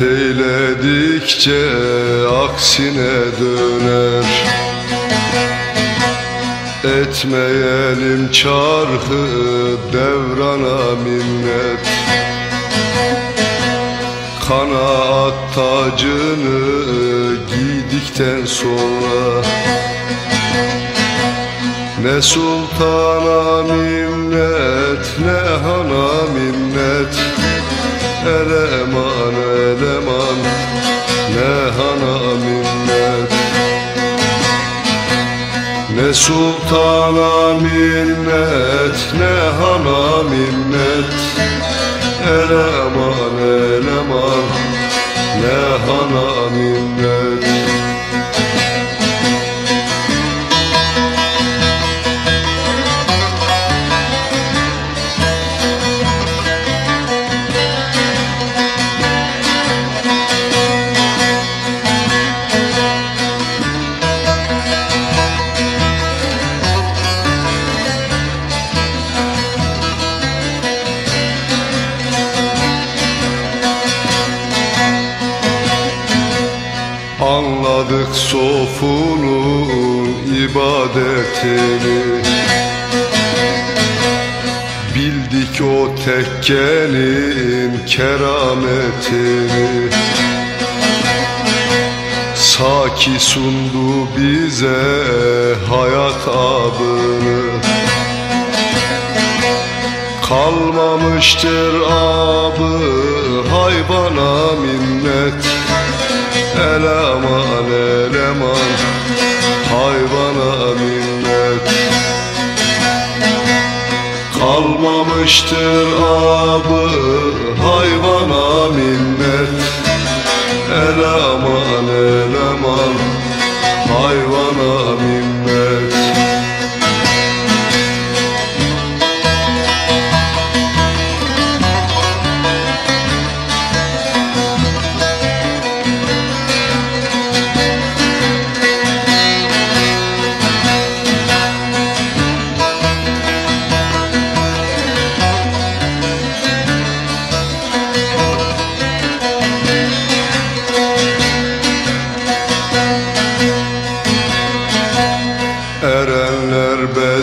gittikçe aksine döner. Etmeyelim çarkı devrana minnet. Kanaat tacını giydikten sonra. Ne sultana minnet Ne sultana minnet ne hana minnet. Eleman eleman ne hana minnet Anladık sofunun ibadetini. Bildik o tekkenin kerametini. Saki sundu bize hayat abını Kalmamıştır abı hayvana minnet Eleman eleman hayvana minnet. Kalmamıştır abı hayvana minnet. Eleman eleman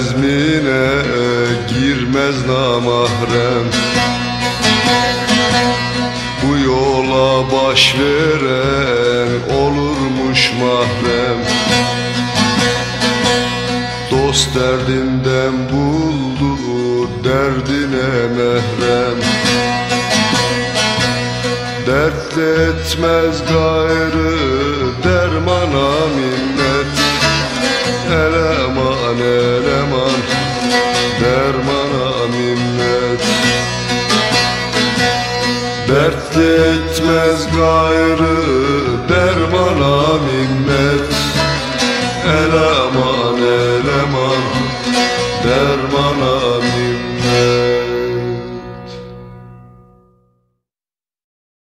bezmine girmez namahrem. Bu yola baş veren olurmuş mahrem. Dost derdinden buldu derdine mehrem. Dert etmez gayrı dermana minnet eleman eleman Dermana minnet Dert etmez gayrı dermana minnet Eleman eleman dermana minnet